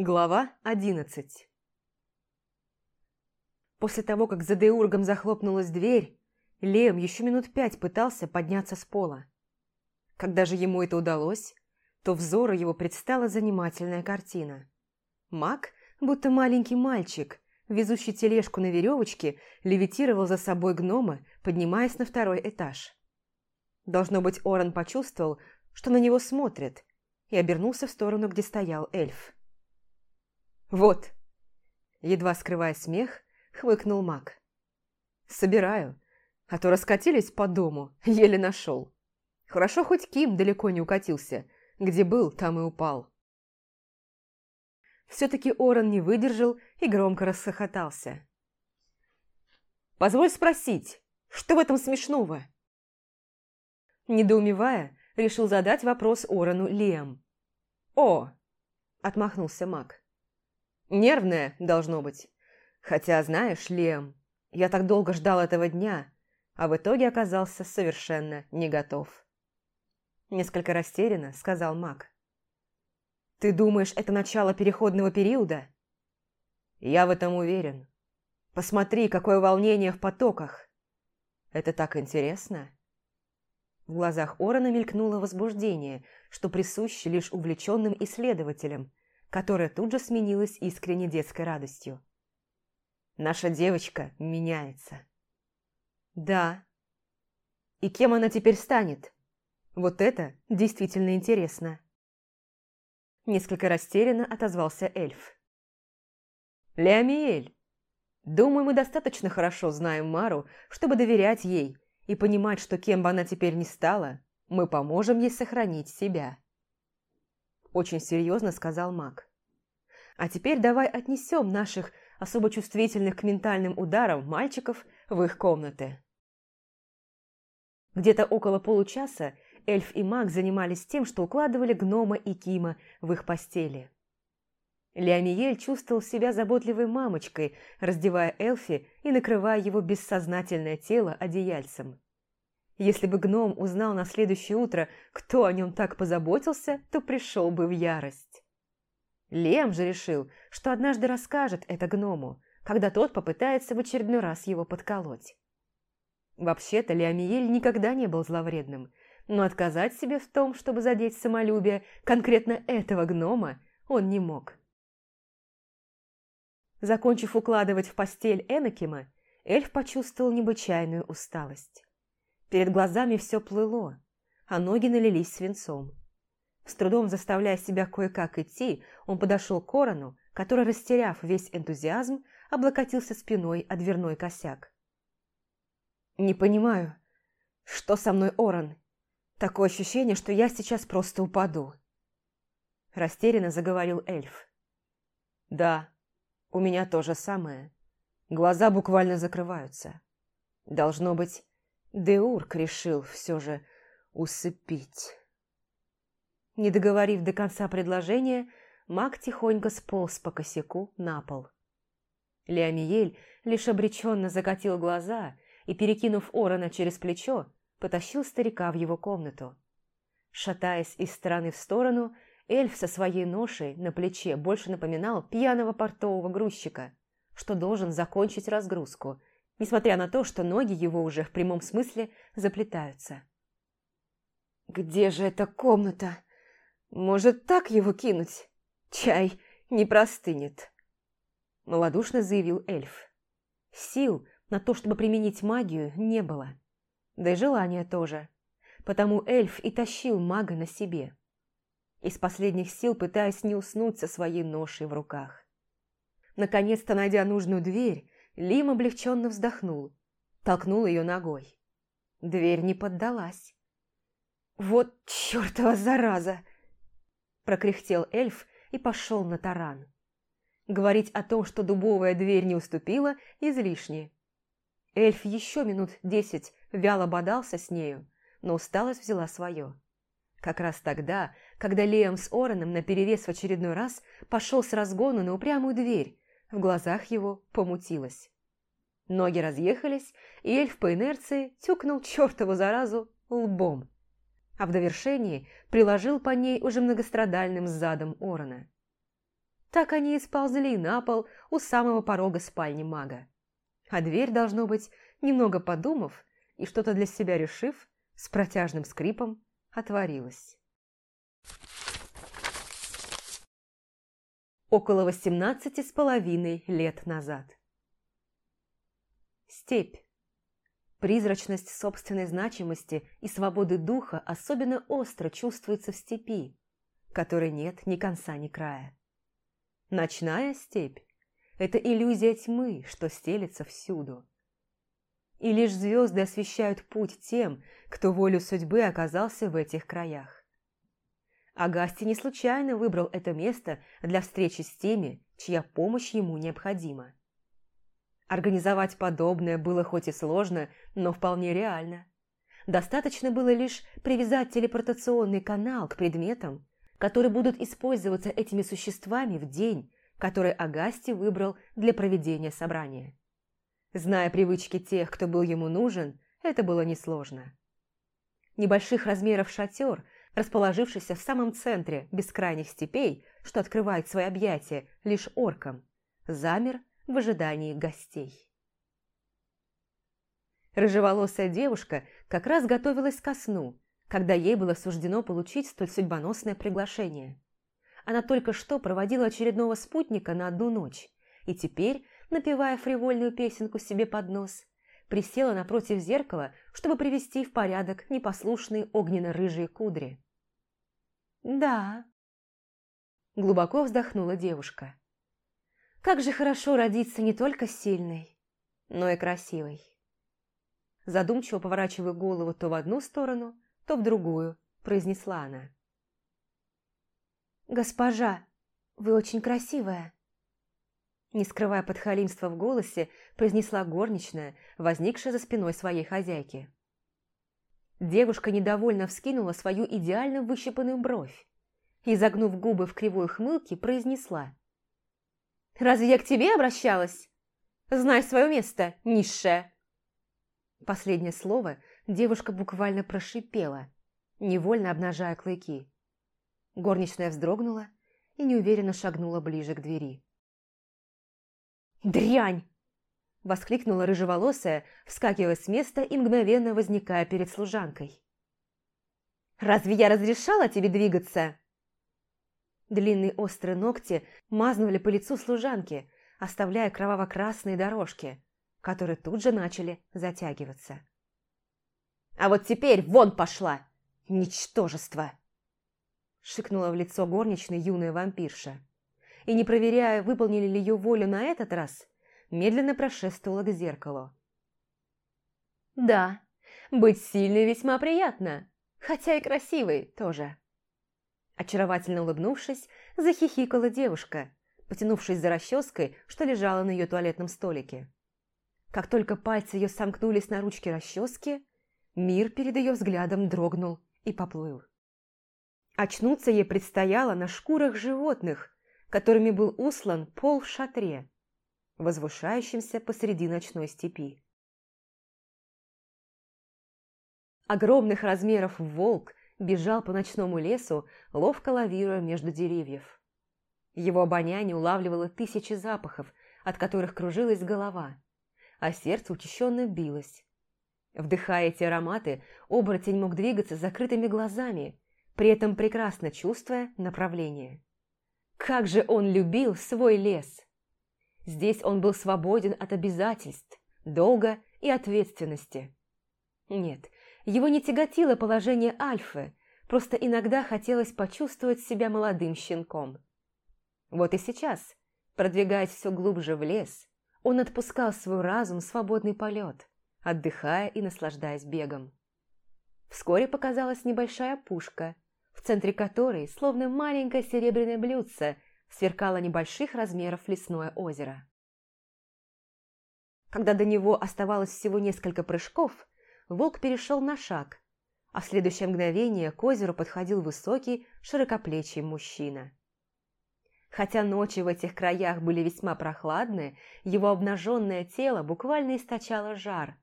Глава одиннадцать После того, как за Деургом захлопнулась дверь, Лем еще минут пять пытался подняться с пола. Когда же ему это удалось, то взору его предстала занимательная картина. Маг, будто маленький мальчик, везущий тележку на веревочке, левитировал за собой гнома, поднимаясь на второй этаж. Должно быть, Оран почувствовал, что на него смотрят, и обернулся в сторону, где стоял эльф. «Вот!» Едва скрывая смех, хмыкнул маг. «Собираю, а то раскатились по дому, еле нашел. Хорошо, хоть Ким далеко не укатился, где был, там и упал». Все-таки Оран не выдержал и громко расхохотался. «Позволь спросить, что в этом смешного?» Недоумевая, решил задать вопрос Орану Лиам. «О!» – отмахнулся маг. «Нервная, должно быть. Хотя, знаешь, Лиам, я так долго ждал этого дня, а в итоге оказался совершенно не готов». Несколько растерянно сказал маг. «Ты думаешь, это начало переходного периода?» «Я в этом уверен. Посмотри, какое волнение в потоках. Это так интересно». В глазах Орона мелькнуло возбуждение, что присуще лишь увлеченным исследователям, которое тут же сменилось искренней детской радостью. «Наша девочка меняется». «Да. И кем она теперь станет? Вот это действительно интересно». Несколько растерянно отозвался эльф. «Леомиэль, думаю, мы достаточно хорошо знаем Мару, чтобы доверять ей» и понимать, что кем бы она теперь ни стала, мы поможем ей сохранить себя. Очень серьезно сказал маг. А теперь давай отнесем наших особо чувствительных к ментальным ударам мальчиков в их комнаты. Где-то около получаса эльф и маг занимались тем, что укладывали гнома и Кима в их постели. Леомиель чувствовал себя заботливой мамочкой, раздевая Эльфи и накрывая его бессознательное тело одеяльцем. Если бы гном узнал на следующее утро, кто о нем так позаботился, то пришел бы в ярость. Лем же решил, что однажды расскажет это гному, когда тот попытается в очередной раз его подколоть. Вообще-то Леомиель никогда не был зловредным, но отказать себе в том, чтобы задеть самолюбие конкретно этого гнома, он не мог. Закончив укладывать в постель Энакима, эльф почувствовал необычайную усталость. Перед глазами все плыло, а ноги налились свинцом. С трудом заставляя себя кое-как идти, он подошел к Корону, который, растеряв весь энтузиазм, облокотился спиной о дверной косяк. «Не понимаю, что со мной, Оран? Такое ощущение, что я сейчас просто упаду». Растерянно заговорил эльф. «Да, у меня то же самое. Глаза буквально закрываются. Должно быть, Деурк решил все же усыпить. Не договорив до конца предложения, маг тихонько сполз по косяку на пол. Леомиель лишь обреченно закатил глаза и, перекинув Орона через плечо, потащил старика в его комнату. Шатаясь из стороны в сторону, Эльф со своей ношей на плече больше напоминал пьяного портового грузчика, что должен закончить разгрузку, несмотря на то, что ноги его уже в прямом смысле заплетаются. «Где же эта комната? Может, так его кинуть? Чай не простынет», – малодушно заявил эльф. Сил на то, чтобы применить магию, не было. Да и желания тоже. Потому эльф и тащил мага на себе из последних сил пытаясь не уснуть со своей ношей в руках. Наконец-то, найдя нужную дверь, Лим облегченно вздохнул, толкнул ее ногой. Дверь не поддалась. «Вот чертова зараза!» прокряхтел эльф и пошел на таран. Говорить о том, что дубовая дверь не уступила, излишне. Эльф еще минут десять вяло бодался с нею, но усталость взяла свое. Как раз тогда, когда Лиам с Ороном наперерез в очередной раз пошел с разгону на упрямую дверь, в глазах его помутилось. Ноги разъехались, и эльф по инерции тюкнул чертову заразу лбом, а в довершении приложил по ней уже многострадальным задом Орона. Так они и сползли на пол у самого порога спальни мага. А дверь, должно быть, немного подумав и что-то для себя решив, с протяжным скрипом отворилась. Около восемнадцати с половиной лет назад. Степь. Призрачность собственной значимости и свободы духа особенно остро чувствуется в степи, которой нет ни конца, ни края. Ночная степь – это иллюзия тьмы, что стелится всюду. И лишь звезды освещают путь тем, кто волю судьбы оказался в этих краях. Агасти не случайно выбрал это место для встречи с теми, чья помощь ему необходима. Организовать подобное было хоть и сложно, но вполне реально. Достаточно было лишь привязать телепортационный канал к предметам, которые будут использоваться этими существами в день, который Агасти выбрал для проведения собрания. Зная привычки тех, кто был ему нужен, это было несложно. Небольших размеров шатер, расположившийся в самом центре бескрайних степей, что открывает свои объятия лишь оркам, замер в ожидании гостей. Рыжеволосая девушка как раз готовилась ко сну, когда ей было суждено получить столь судьбоносное приглашение. Она только что проводила очередного спутника на одну ночь, и теперь, напевая фривольную песенку себе под нос, присела напротив зеркала, чтобы привести в порядок непослушные огненно-рыжие кудри. «Да», – глубоко вздохнула девушка. «Как же хорошо родиться не только сильной, но и красивой». Задумчиво поворачивая голову то в одну сторону, то в другую, произнесла она. «Госпожа, вы очень красивая!» Не скрывая подхалимства в голосе, произнесла горничная, возникшая за спиной своей хозяйки. Девушка недовольно вскинула свою идеально выщипанную бровь и, загнув губы в кривой хмылке, произнесла. «Разве я к тебе обращалась? Знай свое место, низшая!» Последнее слово девушка буквально прошипела, невольно обнажая клыки. Горничная вздрогнула и неуверенно шагнула ближе к двери. «Дрянь!» – воскликнула рыжеволосая, вскакивая с места и мгновенно возникая перед служанкой. «Разве я разрешала тебе двигаться?» Длинные острые ногти мазнули по лицу служанки, оставляя кроваво-красные дорожки, которые тут же начали затягиваться. А вот теперь вон пошла! Ничтожество!» Шикнула в лицо горничной юная вампирша. И, не проверяя, выполнили ли ее волю на этот раз, медленно прошествовала к зеркалу. «Да, быть сильной весьма приятно, хотя и красивой тоже». Очаровательно улыбнувшись, захихикала девушка, потянувшись за расческой, что лежала на ее туалетном столике. Как только пальцы ее сомкнулись на ручке расчески, Мир перед ее взглядом дрогнул и поплыл. Очнуться ей предстояло на шкурах животных, которыми был услан пол в шатре, возвышающемся посреди ночной степи. Огромных размеров волк бежал по ночному лесу, ловко лавируя между деревьев. Его обоняние улавливало тысячи запахов, от которых кружилась голова, а сердце учащенно билось. Вдыхая эти ароматы, оборотень мог двигаться закрытыми глазами, при этом прекрасно чувствуя направление. Как же он любил свой лес! Здесь он был свободен от обязательств, долга и ответственности. Нет, его не тяготило положение альфы, просто иногда хотелось почувствовать себя молодым щенком. Вот и сейчас, продвигаясь все глубже в лес, он отпускал свой разум в свободный полет, отдыхая и наслаждаясь бегом. Вскоре показалась небольшая пушка, в центре которой, словно маленькое серебряное блюдце, сверкало небольших размеров лесное озеро. Когда до него оставалось всего несколько прыжков, волк перешел на шаг, а в следующее мгновение к озеру подходил высокий, широкоплечий мужчина. Хотя ночи в этих краях были весьма прохладные, его обнаженное тело буквально источало жар,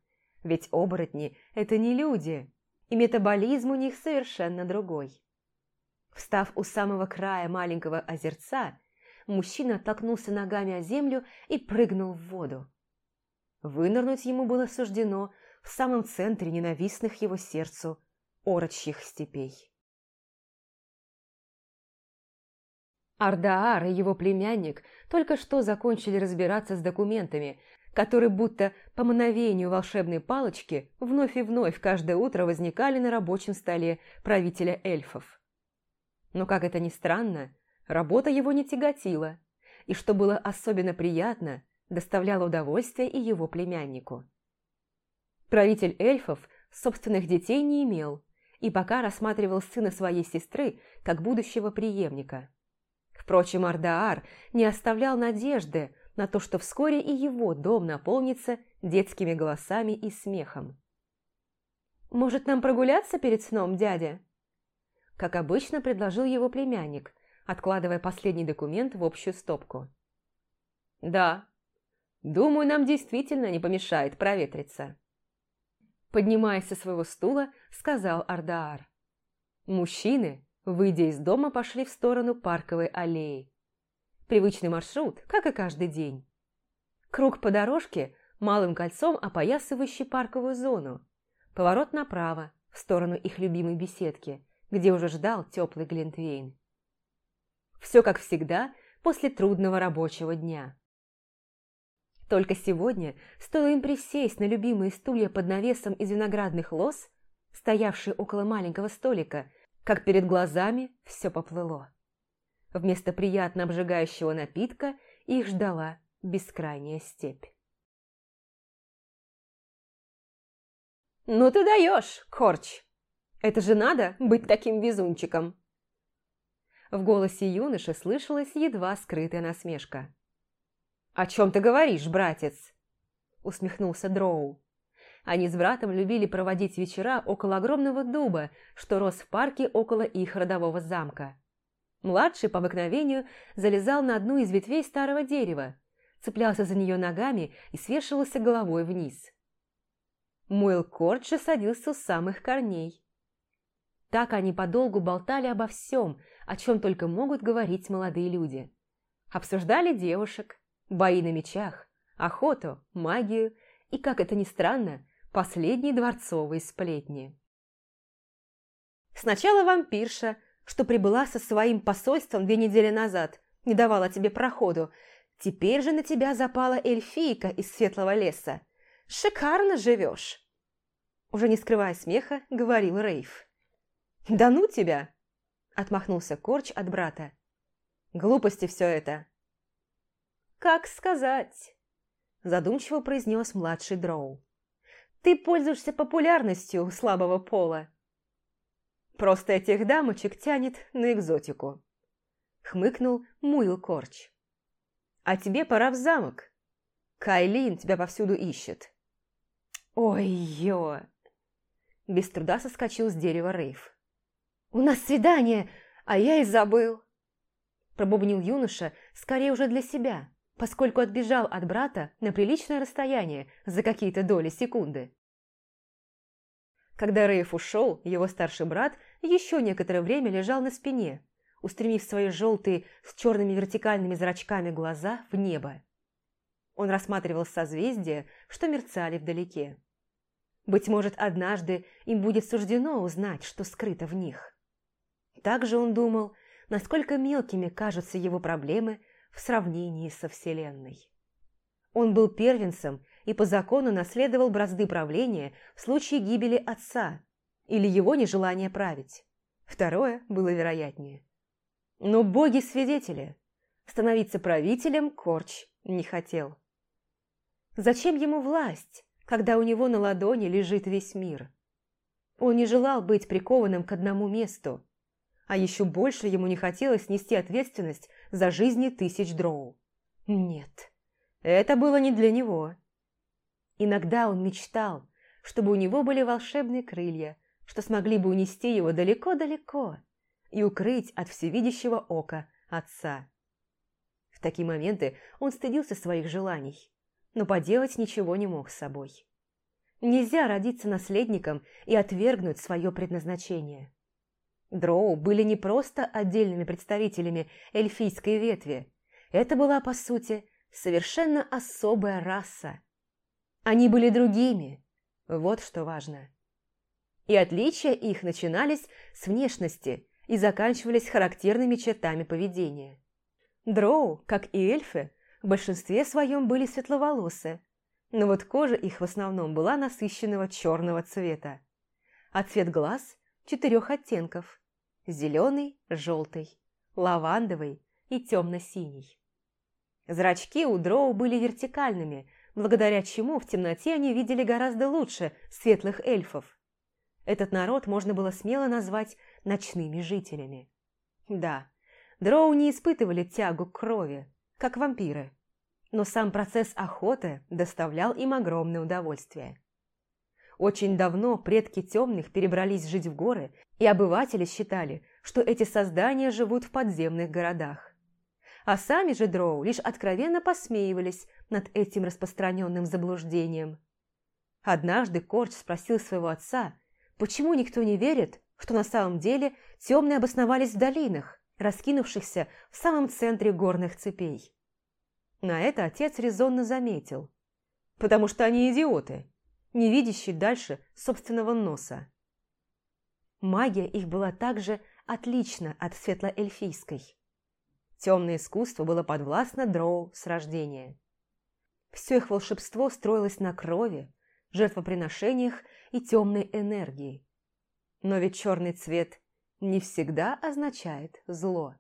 ведь оборотни – это не люди, и метаболизм у них совершенно другой. Встав у самого края маленького озерца, мужчина оттолкнулся ногами о землю и прыгнул в воду. Вынырнуть ему было суждено в самом центре ненавистных его сердцу орочьих степей. Ардаар и его племянник только что закончили разбираться с документами, которые будто по мановению волшебной палочки вновь и вновь каждое утро возникали на рабочем столе правителя эльфов. Но, как это ни странно, работа его не тяготила, и, что было особенно приятно, доставляло удовольствие и его племяннику. Правитель эльфов собственных детей не имел и пока рассматривал сына своей сестры как будущего преемника. Впрочем, Ардаар не оставлял надежды на то, что вскоре и его дом наполнится детскими голосами и смехом. «Может, нам прогуляться перед сном, дядя?» Как обычно, предложил его племянник, откладывая последний документ в общую стопку. «Да, думаю, нам действительно не помешает проветриться». Поднимаясь со своего стула, сказал Ардаар. Мужчины, выйдя из дома, пошли в сторону парковой аллеи. Привычный маршрут, как и каждый день. Круг по дорожке, малым кольцом опоясывающий парковую зону. Поворот направо, в сторону их любимой беседки, где уже ждал теплый Глинтвейн. Все как всегда после трудного рабочего дня. Только сегодня стоило им присесть на любимые стулья под навесом из виноградных лоз, стоявшие около маленького столика, как перед глазами все поплыло. Вместо приятно обжигающего напитка их ждала бескрайняя степь. «Ну ты даешь, Корч! Это же надо быть таким везунчиком!» В голосе юноши слышалась едва скрытая насмешка. «О чем ты говоришь, братец?» усмехнулся Дроу. Они с братом любили проводить вечера около огромного дуба, что рос в парке около их родового замка. Младший, по обыкновению, залезал на одну из ветвей старого дерева, цеплялся за нее ногами и свешивался головой вниз. Муэл Корт садился у самых корней. Так они подолгу болтали обо всем, о чем только могут говорить молодые люди. Обсуждали девушек, бои на мечах, охоту, магию и, как это ни странно, последние дворцовые сплетни. Сначала вампирша, что прибыла со своим посольством две недели назад, не давала тебе проходу. Теперь же на тебя запала эльфийка из светлого леса. Шикарно живешь!» Уже не скрывая смеха, говорил Рейв. «Да ну тебя!» – отмахнулся Корч от брата. «Глупости все это!» «Как сказать?» – задумчиво произнес младший Дроу. «Ты пользуешься популярностью слабого пола. Просто этих дамочек тянет на экзотику. Хмыкнул Муил Корч. А тебе пора в замок. Кайлин тебя повсюду ищет. Ой-ё! Без труда соскочил с дерева Рейв. «У нас свидание, а я и забыл!» Пробубнил юноша, скорее уже для себя, поскольку отбежал от брата на приличное расстояние за какие-то доли секунды. Когда Рейф ушел, его старший брат еще некоторое время лежал на спине, устремив свои желтые с черными вертикальными зрачками глаза в небо. Он рассматривал созвездия, что мерцали вдалеке. Быть может, однажды им будет суждено узнать, что скрыто в них. Также он думал, насколько мелкими кажутся его проблемы в сравнении со Вселенной. Он был первенцем и по закону наследовал бразды правления в случае гибели отца или его нежелания править. Второе было вероятнее. Но боги-свидетели. Становиться правителем Корч не хотел. Зачем ему власть, когда у него на ладони лежит весь мир? Он не желал быть прикованным к одному месту, а еще больше ему не хотелось нести ответственность за жизни тысяч дроу. Нет, это было не для него. Иногда он мечтал, чтобы у него были волшебные крылья, что смогли бы унести его далеко-далеко и укрыть от всевидящего ока отца. В такие моменты он стыдился своих желаний, но поделать ничего не мог с собой. Нельзя родиться наследником и отвергнуть свое предназначение. Дроу были не просто отдельными представителями эльфийской ветви, Это была, по сути, совершенно особая раса. Они были другими, вот что важно. И отличия их начинались с внешности и заканчивались характерными чертами поведения. Дроу, как и эльфы, в большинстве своем были светловолосы, но вот кожа их в основном была насыщенного черного цвета, а цвет глаз – четырех оттенков – зеленый, желтый, лавандовый и темно-синий. Зрачки у дроу были вертикальными, благодаря чему в темноте они видели гораздо лучше светлых эльфов. Этот народ можно было смело назвать ночными жителями. Да, дроу не испытывали тягу к крови, как вампиры, но сам процесс охоты доставлял им огромное удовольствие. Очень давно предки темных перебрались жить в горы, и обыватели считали, что эти создания живут в подземных городах. А сами же дроу лишь откровенно посмеивались над этим распространенным заблуждением. Однажды Корч спросил своего отца, почему никто не верит, что на самом деле темные обосновались в долинах, раскинувшихся в самом центре горных цепей. На это отец резонно заметил. Потому что они идиоты, не видящие дальше собственного носа. Магия их была также отлична от светлоэльфийской. Темное искусство было подвластно дроу с рождения. Все их волшебство строилось на крови, жертвоприношениях и темной энергии. Но ведь черный цвет не всегда означает зло.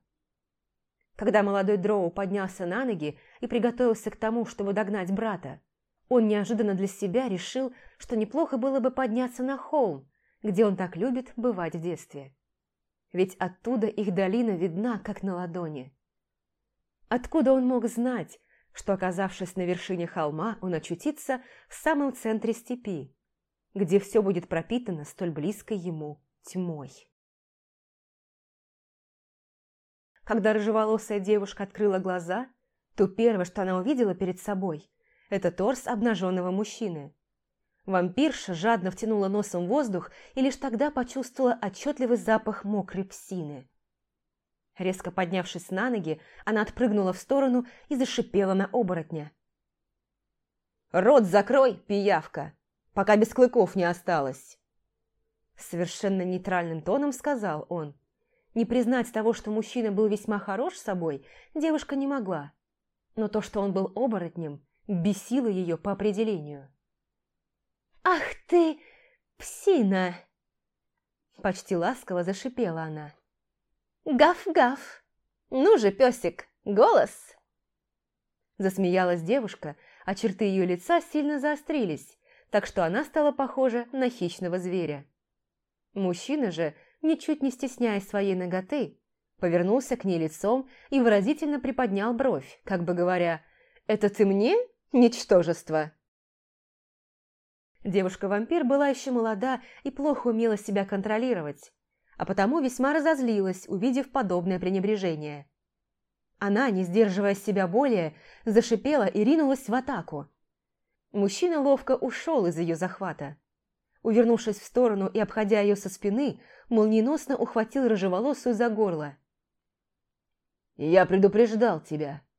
Когда молодой Дроу поднялся на ноги и приготовился к тому, чтобы догнать брата, он неожиданно для себя решил, что неплохо было бы подняться на холм, где он так любит бывать в детстве. Ведь оттуда их долина видна, как на ладони. Откуда он мог знать, что, оказавшись на вершине холма, он очутится в самом центре степи, где все будет пропитано столь близкой ему тьмой? Когда рыжеволосая девушка открыла глаза, то первое, что она увидела перед собой, это торс обнаженного мужчины. Вампирша жадно втянула носом воздух и лишь тогда почувствовала отчетливый запах мокрой псины. Резко поднявшись на ноги, она отпрыгнула в сторону и зашипела на оборотня. «Рот закрой, пиявка, пока без клыков не осталось!» Совершенно нейтральным тоном сказал он. Не признать того, что мужчина был весьма хорош собой, девушка не могла. Но то, что он был оборотнем, бесило ее по определению. «Ах ты, псина!» Почти ласково зашипела она. «Гав-гав! Ну же, песик, голос!» Засмеялась девушка, а черты ее лица сильно заострились, так что она стала похожа на хищного зверя. Мужчина же ничуть не стесняясь своей ноготы, повернулся к ней лицом и выразительно приподнял бровь, как бы говоря, «Это ты мне, ничтожество?» Девушка-вампир была еще молода и плохо умела себя контролировать, а потому весьма разозлилась, увидев подобное пренебрежение. Она, не сдерживая себя более, зашипела и ринулась в атаку. Мужчина ловко ушел из ее захвата. Увернувшись в сторону и обходя ее со спины, молниеносно ухватил рыжеволосую за горло. «Я предупреждал тебя», –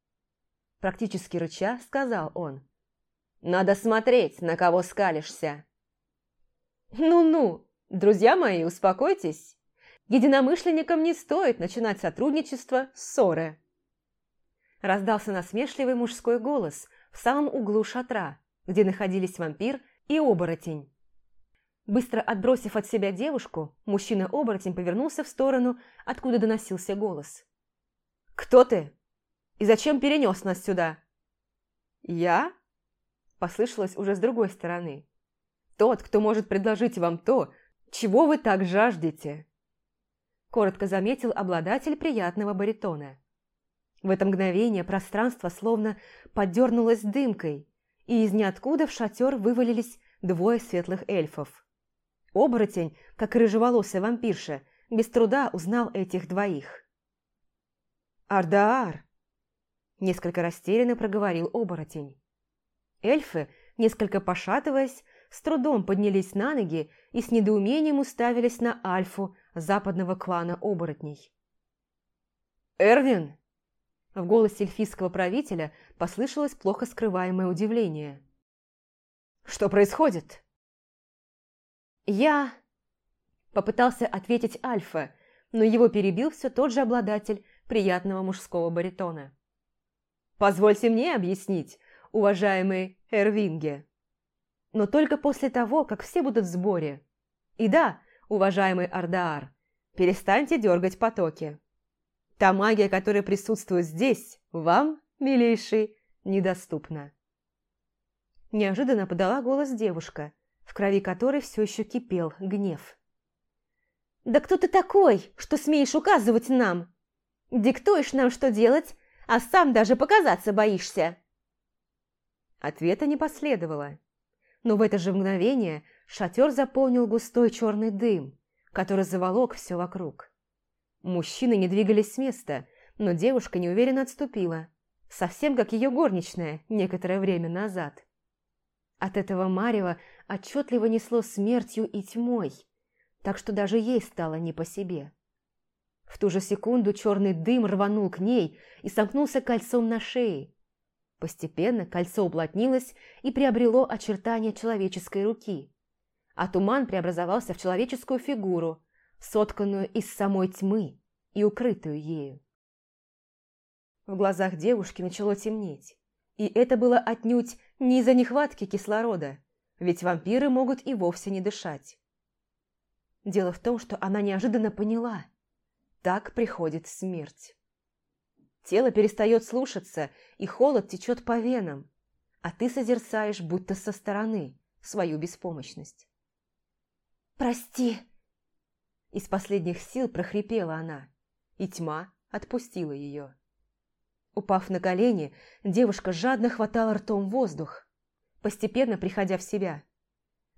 практически рыча сказал он. «Надо смотреть, на кого скалишься». «Ну-ну, друзья мои, успокойтесь. Единомышленникам не стоит начинать сотрудничество с ссоры». Раздался насмешливый мужской голос в самом углу шатра, где находились вампир и оборотень. Быстро отбросив от себя девушку, мужчина-оборотень повернулся в сторону, откуда доносился голос. «Кто ты? И зачем перенес нас сюда?» «Я?» – послышалось уже с другой стороны. «Тот, кто может предложить вам то, чего вы так жаждете!» Коротко заметил обладатель приятного баритона. В это мгновение пространство словно подернулось дымкой, и из ниоткуда в шатер вывалились двое светлых эльфов. Оборотень, как и рыжеволосая вампирша, без труда узнал этих двоих. «Ардаар!» – несколько растерянно проговорил оборотень. Эльфы, несколько пошатываясь, с трудом поднялись на ноги и с недоумением уставились на альфу западного клана оборотней. «Эрвин!» – В голосе эльфийского правителя послышалось плохо скрываемое удивление. «Что происходит?» «Я...» – попытался ответить Альфа, но его перебил все тот же обладатель приятного мужского баритона. «Позвольте мне объяснить, уважаемый Эрвинге. Но только после того, как все будут в сборе. И да, уважаемый Ардаар, перестаньте дергать потоки. Та магия, которая присутствует здесь, вам, милейший, недоступна. Неожиданно подала голос девушка, в крови которой все еще кипел гнев. «Да кто ты такой, что смеешь указывать нам? Диктуешь нам, что делать, а сам даже показаться боишься?» Ответа не последовало. Но в это же мгновение шатер заполнил густой черный дым, который заволок все вокруг. Мужчины не двигались с места, но девушка неуверенно отступила, совсем как ее горничная некоторое время назад. От этого Марева отчетливо несло смертью и тьмой, так что даже ей стало не по себе. В ту же секунду черный дым рванул к ней и сомкнулся кольцом на шее. Постепенно кольцо уплотнилось и приобрело очертания человеческой руки, а туман преобразовался в человеческую фигуру, сотканную из самой тьмы и укрытую ею. В глазах девушки начало темнеть, и это было отнюдь не из-за нехватки кислорода, ведь вампиры могут и вовсе не дышать. Дело в том, что она неожиданно поняла. Так приходит смерть. Тело перестает слушаться, и холод течет по венам, а ты созерцаешь будто со стороны свою беспомощность. «Прости!» Из последних сил прохрипела она, и тьма отпустила ее. Упав на колени, девушка жадно хватала ртом воздух, постепенно приходя в себя.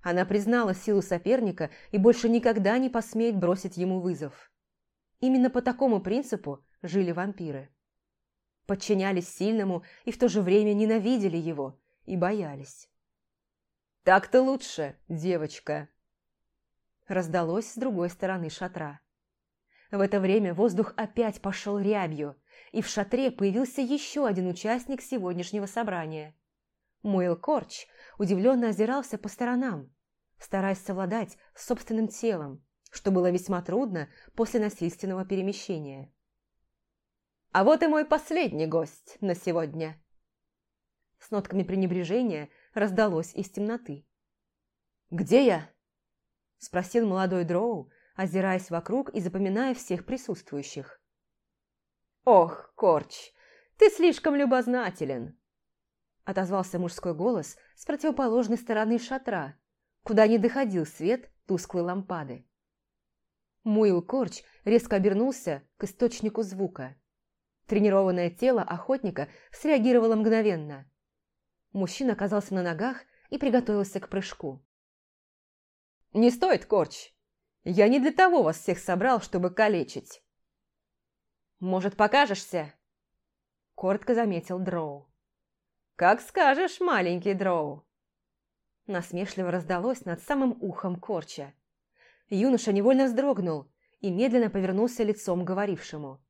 Она признала силу соперника и больше никогда не посмеет бросить ему вызов. Именно по такому принципу жили вампиры. Подчинялись сильному и в то же время ненавидели его и боялись. «Так-то лучше, девочка!» раздалось с другой стороны шатра. В это время воздух опять пошел рябью, и в шатре появился еще один участник сегодняшнего собрания. Муэл Корч удивленно озирался по сторонам, стараясь совладать с собственным телом, что было весьма трудно после насильственного перемещения. «А вот и мой последний гость на сегодня!» С нотками пренебрежения раздалось из темноты. «Где я?» – спросил молодой дроу, озираясь вокруг и запоминая всех присутствующих. «Ох, Корч, ты слишком любознателен!» Отозвался мужской голос с противоположной стороны шатра, куда не доходил свет тусклой лампады. Муил Корч резко обернулся к источнику звука. Тренированное тело охотника среагировало мгновенно. Мужчина оказался на ногах и приготовился к прыжку. «Не стоит, Корч. Я не для того вас всех собрал, чтобы калечить». «Может, покажешься?» Коротко заметил Дроу. «Как скажешь, маленький Дроу!» Насмешливо раздалось над самым ухом Корча. Юноша невольно вздрогнул и медленно повернулся лицом к говорившему.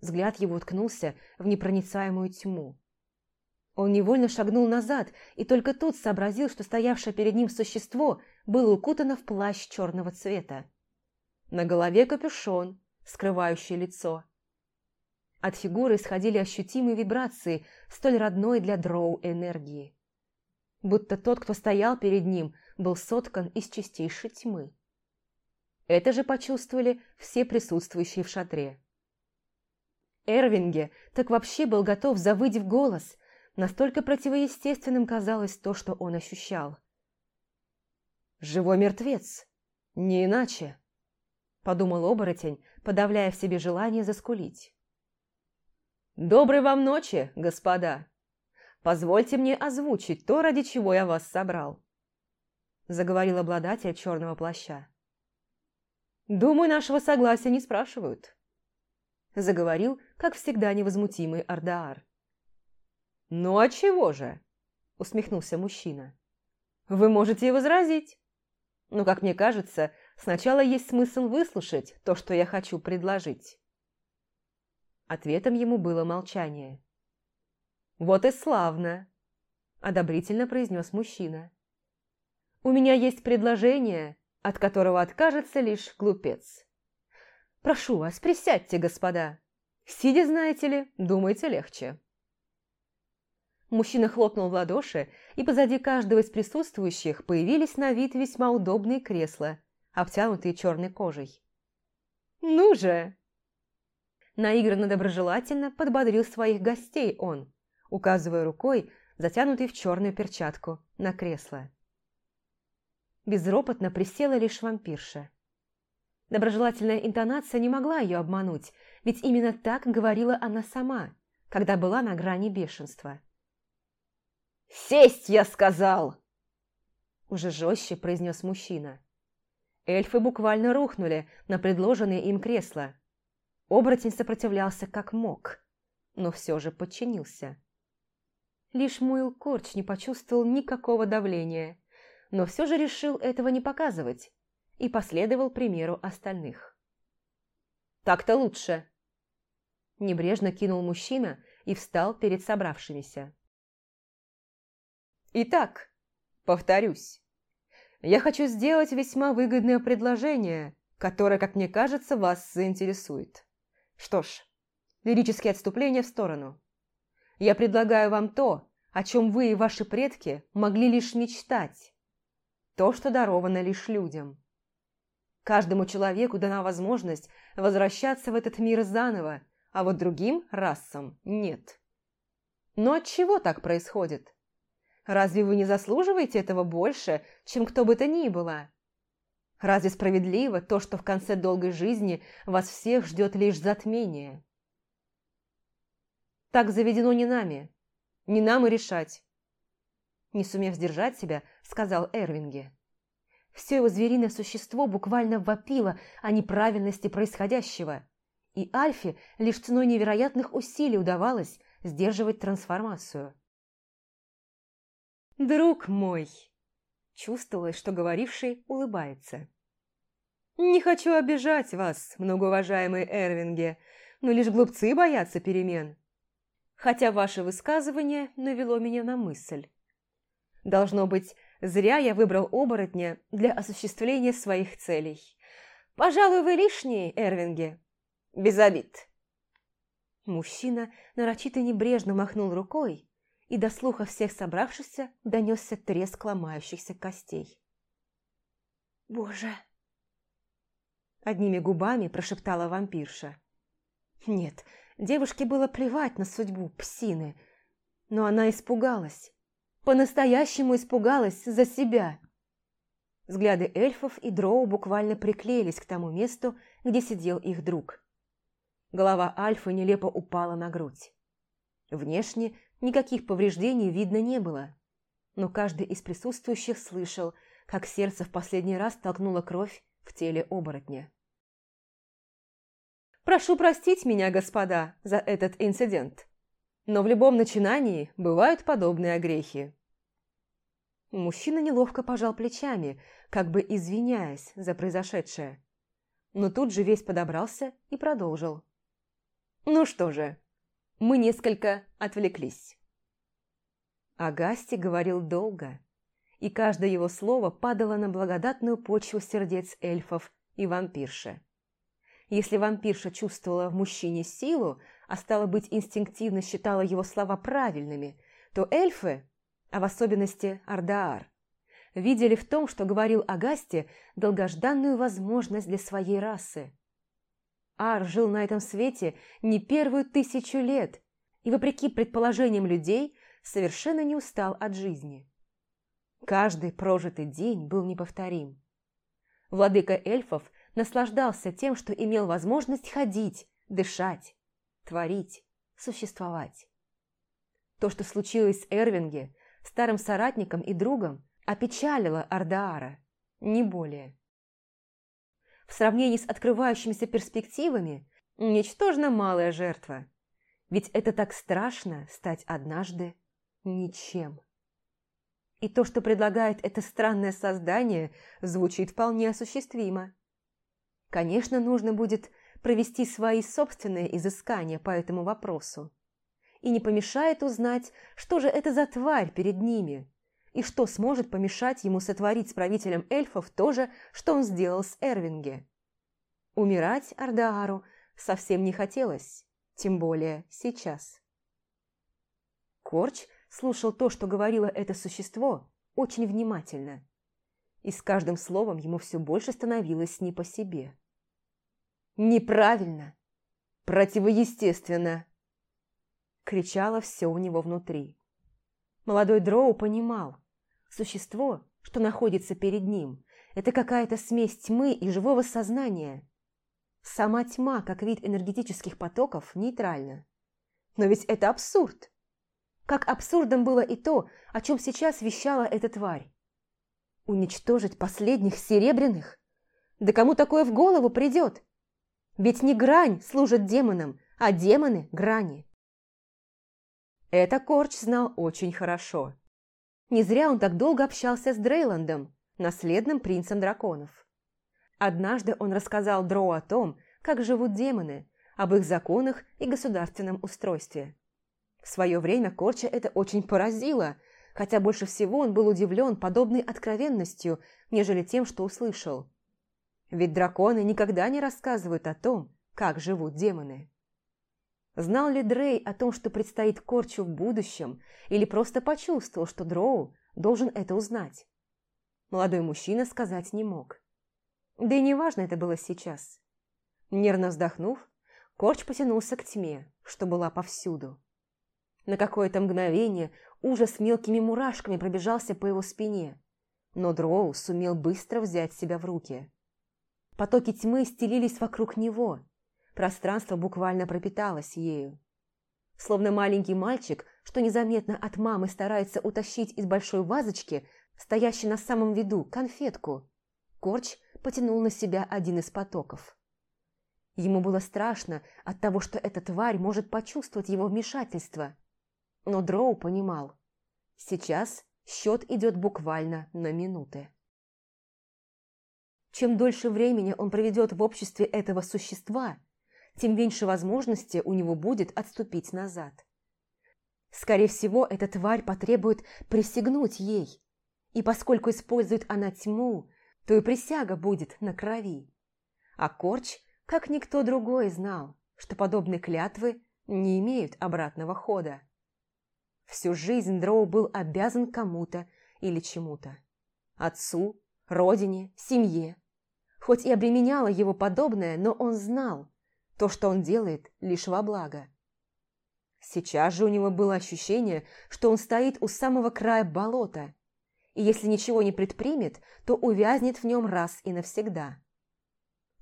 Взгляд его уткнулся в непроницаемую тьму. Он невольно шагнул назад и только тут сообразил, что стоявшее перед ним существо было укутано в плащ черного цвета. На голове капюшон, скрывающий лицо. От фигуры исходили ощутимые вибрации столь родной для дроу энергии. Будто тот, кто стоял перед ним, был соткан из чистейшей тьмы. Это же почувствовали все присутствующие в шатре. Эрвинге так вообще был готов завыть в голос, Настолько противоестественным казалось то, что он ощущал. «Живой мертвец! Не иначе!» – подумал оборотень, подавляя в себе желание заскулить. «Доброй вам ночи, господа! Позвольте мне озвучить то, ради чего я вас собрал», – заговорил обладатель черного плаща. «Думаю, нашего согласия не спрашивают», – заговорил, как всегда, невозмутимый Ардаар. «Ну а чего же?» – усмехнулся мужчина. «Вы можете и возразить. Но, как мне кажется, сначала есть смысл выслушать то, что я хочу предложить». Ответом ему было молчание. «Вот и славно!» – одобрительно произнес мужчина. «У меня есть предложение, от которого откажется лишь глупец. Прошу вас, присядьте, господа. Сидя, знаете ли, думайте легче». Мужчина хлопнул в ладоши, и позади каждого из присутствующих появились на вид весьма удобные кресла, обтянутые черной кожей. «Ну же!» Наигранно доброжелательно подбодрил своих гостей он, указывая рукой, затянутой в черную перчатку, на кресло. Безропотно присела лишь вампирша. Доброжелательная интонация не могла ее обмануть, ведь именно так говорила она сама, когда была на грани бешенства. «Сесть, я сказал!» Уже жестче произнес мужчина. Эльфы буквально рухнули на предложенные им кресла. Оборотень сопротивлялся как мог, но все же подчинился. Лишь Муил Корч не почувствовал никакого давления, но все же решил этого не показывать и последовал примеру остальных. «Так-то лучше!» Небрежно кинул мужчина и встал перед собравшимися. Итак, повторюсь, я хочу сделать весьма выгодное предложение, которое, как мне кажется, вас заинтересует. Что ж, лирические отступления в сторону. Я предлагаю вам то, о чем вы и ваши предки могли лишь мечтать. То, что даровано лишь людям. Каждому человеку дана возможность возвращаться в этот мир заново, а вот другим расам нет. Но от чего так происходит? Разве вы не заслуживаете этого больше, чем кто бы то ни было? Разве справедливо то, что в конце долгой жизни вас всех ждет лишь затмение? Так заведено не нами. Не нам и решать. Не сумев сдержать себя, сказал Эрвинге. Все его звериное существо буквально вопило о неправильности происходящего, и Альфе лишь ценой невероятных усилий удавалось сдерживать трансформацию. «Друг мой!» Чувствовалось, что говоривший улыбается. «Не хочу обижать вас, многоуважаемые Эрвинги, но лишь глупцы боятся перемен. Хотя ваше высказывание навело меня на мысль. Должно быть, зря я выбрал оборотня для осуществления своих целей. Пожалуй, вы лишние, Эрвинги. Без обид». Мужчина нарочито небрежно махнул рукой, и до слуха всех собравшихся донесся треск ломающихся костей. «Боже!» Одними губами прошептала вампирша. Нет, девушке было плевать на судьбу псины, но она испугалась. По-настоящему испугалась за себя. Взгляды эльфов и дроу буквально приклеились к тому месту, где сидел их друг. Голова Альфы нелепо упала на грудь. Внешне Никаких повреждений видно не было, но каждый из присутствующих слышал, как сердце в последний раз толкнуло кровь в теле оборотня. «Прошу простить меня, господа, за этот инцидент, но в любом начинании бывают подобные огрехи». Мужчина неловко пожал плечами, как бы извиняясь за произошедшее, но тут же весь подобрался и продолжил. «Ну что же, мы несколько отвлеклись. Агасти говорил долго, и каждое его слово падало на благодатную почву сердец эльфов и вампирши. Если вампирша чувствовала в мужчине силу, а стало быть инстинктивно считала его слова правильными, то эльфы, а в особенности Ардаар, видели в том, что говорил Агасти, долгожданную возможность для своей расы. Ар жил на этом свете не первую тысячу лет и, вопреки предположениям людей, совершенно не устал от жизни. Каждый прожитый день был неповторим. Владыка эльфов наслаждался тем, что имел возможность ходить, дышать, творить, существовать. То, что случилось с Эрвинге, старым соратником и другом, опечалило Ардаара, не более. В сравнении с открывающимися перспективами, ничтожно малая жертва. Ведь это так страшно стать однажды ничем. И то, что предлагает это странное создание, звучит вполне осуществимо. Конечно, нужно будет провести свои собственные изыскания по этому вопросу. И не помешает узнать, что же это за тварь перед ними, и что сможет помешать ему сотворить с правителем эльфов то же, что он сделал с Эрвинге. Умирать Ардаару совсем не хотелось, тем более сейчас. Корч слушал то, что говорило это существо, очень внимательно. И с каждым словом ему все больше становилось не по себе. «Неправильно! Противоестественно!» Кричало все у него внутри. Молодой Дроу понимал, существо, что находится перед ним, это какая-то смесь тьмы и живого сознания. Сама тьма, как вид энергетических потоков, нейтральна. Но ведь это абсурд! Как абсурдом было и то, о чем сейчас вещала эта тварь. Уничтожить последних серебряных? Да кому такое в голову придет? Ведь не грань служит демонам, а демоны – грани. Это Корч знал очень хорошо. Не зря он так долго общался с Дрейландом, наследным принцем драконов. Однажды он рассказал Дроу о том, как живут демоны, об их законах и государственном устройстве. В свое время Корча это очень поразило, хотя больше всего он был удивлен подобной откровенностью, нежели тем, что услышал. Ведь драконы никогда не рассказывают о том, как живут демоны. Знал ли Дрей о том, что предстоит Корчу в будущем, или просто почувствовал, что Дроу должен это узнать? Молодой мужчина сказать не мог. Да и неважно это было сейчас. Нервно вздохнув, Корч потянулся к тьме, что была повсюду. На какое-то мгновение ужас мелкими мурашками пробежался по его спине, но Дроу сумел быстро взять себя в руки. Потоки тьмы стелились вокруг него, пространство буквально пропиталось ею. Словно маленький мальчик, что незаметно от мамы старается утащить из большой вазочки, стоящей на самом виду, конфетку, Корч потянул на себя один из потоков. Ему было страшно от того, что эта тварь может почувствовать его вмешательство – но Дроу понимал, сейчас счет идет буквально на минуты. Чем дольше времени он проведет в обществе этого существа, тем меньше возможности у него будет отступить назад. Скорее всего, эта тварь потребует присягнуть ей, и поскольку использует она тьму, то и присяга будет на крови. А Корч, как никто другой, знал, что подобные клятвы не имеют обратного хода. Всю жизнь Дроу был обязан кому-то или чему-то. Отцу, родине, семье. Хоть и обременяло его подобное, но он знал, то, что он делает, лишь во благо. Сейчас же у него было ощущение, что он стоит у самого края болота, и если ничего не предпримет, то увязнет в нем раз и навсегда.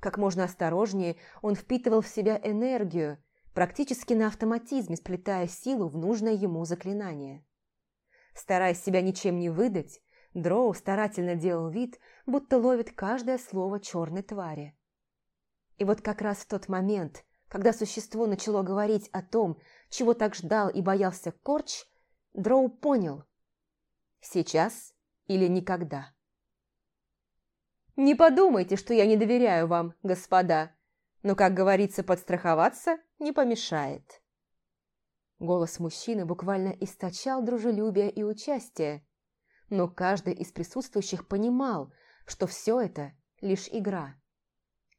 Как можно осторожнее он впитывал в себя энергию, практически на автоматизме сплетая силу в нужное ему заклинание. Стараясь себя ничем не выдать, Дроу старательно делал вид, будто ловит каждое слово черной твари. И вот как раз в тот момент, когда существо начало говорить о том, чего так ждал и боялся Корч, Дроу понял – сейчас или никогда. «Не подумайте, что я не доверяю вам, господа», но, как говорится, подстраховаться не помешает. Голос мужчины буквально источал дружелюбие и участие, но каждый из присутствующих понимал, что все это лишь игра.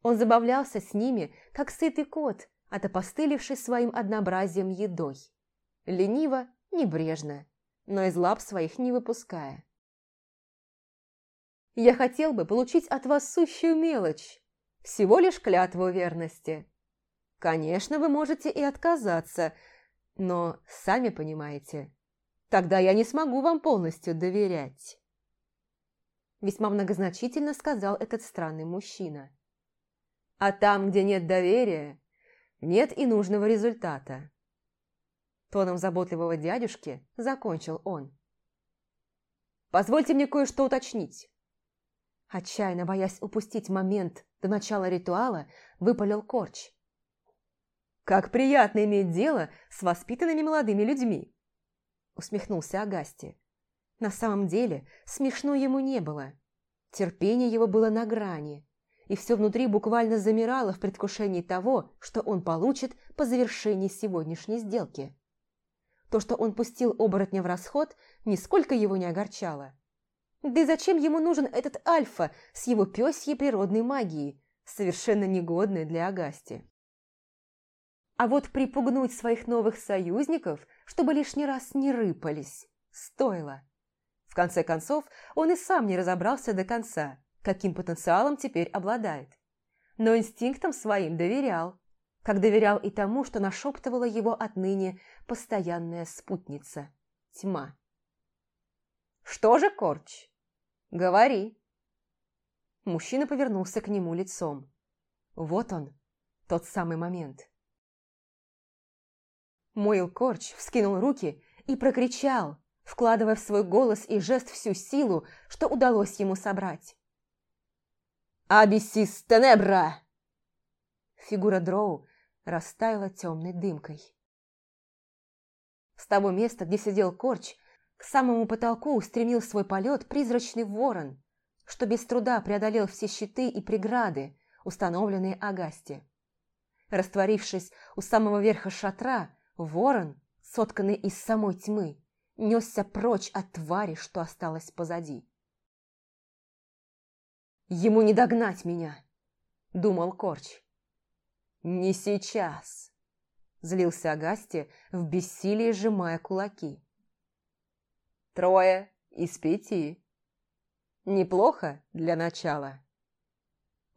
Он забавлялся с ними, как сытый кот, отопостыливший своим однообразием едой. Лениво, небрежно, но из лап своих не выпуская. «Я хотел бы получить от вас сущую мелочь», всего лишь клятву верности. Конечно, вы можете и отказаться, но, сами понимаете, тогда я не смогу вам полностью доверять. Весьма многозначительно сказал этот странный мужчина. А там, где нет доверия, нет и нужного результата. Тоном заботливого дядюшки закончил он. «Позвольте мне кое-что уточнить. Отчаянно боясь упустить момент до начала ритуала, выпалил Корч. «Как приятно иметь дело с воспитанными молодыми людьми!» Усмехнулся Агасти. На самом деле смешно ему не было. Терпение его было на грани, и все внутри буквально замирало в предвкушении того, что он получит по завершении сегодняшней сделки. То, что он пустил оборотня в расход, нисколько его не огорчало. Да и зачем ему нужен этот Альфа с его пёсьей природной магией, совершенно негодной для Агасти? А вот припугнуть своих новых союзников, чтобы лишний раз не рыпались, стоило. В конце концов, он и сам не разобрался до конца, каким потенциалом теперь обладает. Но инстинктам своим доверял, как доверял и тому, что нашептывала его отныне постоянная спутница – тьма. «Что же, Корч? Говори!» Мужчина повернулся к нему лицом. Вот он, тот самый момент. Мойл Корч вскинул руки и прокричал, вкладывая в свой голос и жест всю силу, что удалось ему собрать. «Абисис тенебра!» Фигура Дроу растаяла темной дымкой. С того места, где сидел Корч, к самому потолку устремил свой полет призрачный ворон, что без труда преодолел все щиты и преграды, установленные Агасте. Растворившись у самого верха шатра, ворон, сотканный из самой тьмы, несся прочь от твари, что осталось позади. «Ему не догнать меня!» – думал Корч. «Не сейчас!» – злился Агасти, в бессилии сжимая кулаки. «Трое из пяти. Неплохо для начала!»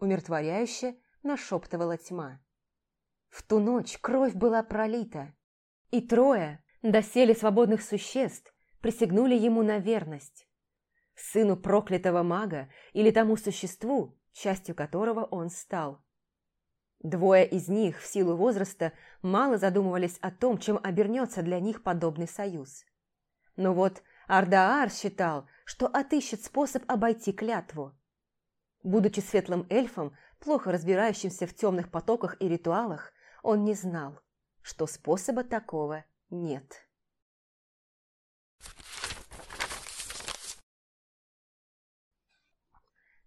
Умиротворяюще нашептывала тьма. В ту ночь кровь была пролита, и трое, доселе свободных существ, присягнули ему на верность. Сыну проклятого мага или тому существу, частью которого он стал. Двое из них в силу возраста мало задумывались о том, чем обернется для них подобный союз. Но вот Ардаар считал, что отыщет способ обойти клятву. Будучи светлым эльфом, плохо разбирающимся в темных потоках и ритуалах, он не знал, что способа такого нет.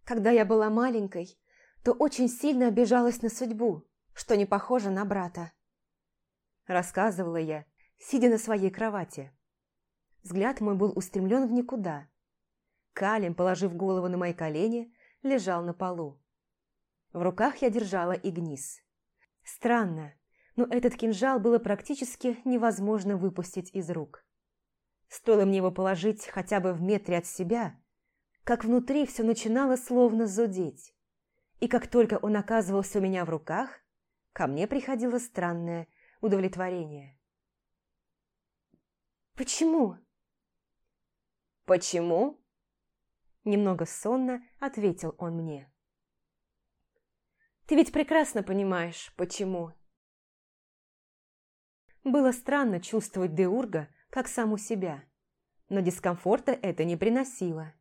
Когда я была маленькой, то очень сильно обижалась на судьбу, что не похоже на брата. Рассказывала я, сидя на своей кровати. Взгляд мой был устремлен в никуда. Калим, положив голову на мои колени, лежал на полу. В руках я держала игнис. Странно, но этот кинжал было практически невозможно выпустить из рук. Стоило мне его положить хотя бы в метре от себя, как внутри все начинало словно зудеть. И как только он оказывался у меня в руках, ко мне приходило странное удовлетворение. «Почему?» «Почему?» Немного сонно ответил он мне. «Ты ведь прекрасно понимаешь, почему». Было странно чувствовать Деурга как саму себя, но дискомфорта это не приносило.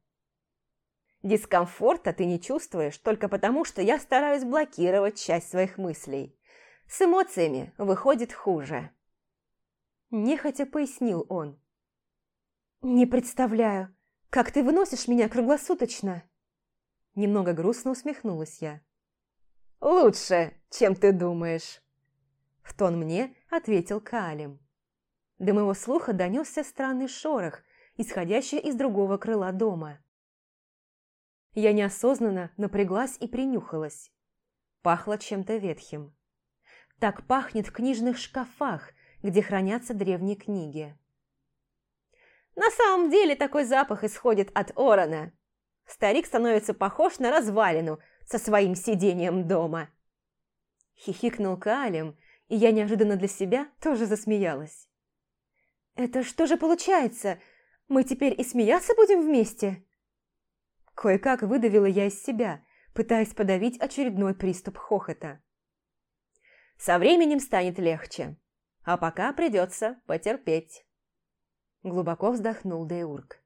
Дискомфорта ты не чувствуешь только потому, что я стараюсь блокировать часть своих мыслей. С эмоциями выходит хуже. Нехотя пояснил он. «Не представляю, как ты выносишь меня круглосуточно?» Немного грустно усмехнулась я. «Лучше, чем ты думаешь!» В тон мне ответил Калим. До моего слуха донесся странный шорох, исходящий из другого крыла дома. Я неосознанно напряглась и принюхалась. Пахло чем-то ветхим. Так пахнет в книжных шкафах, где хранятся древние книги. На самом деле такой запах исходит от Орона. Старик становится похож на развалину со своим сидением дома. Хихикнул Калем, и я неожиданно для себя тоже засмеялась. «Это что же получается? Мы теперь и смеяться будем вместе?» Кое-как выдавила я из себя, пытаясь подавить очередной приступ хохота. Со временем станет легче, а пока придется потерпеть. Глубоко вздохнул Деург.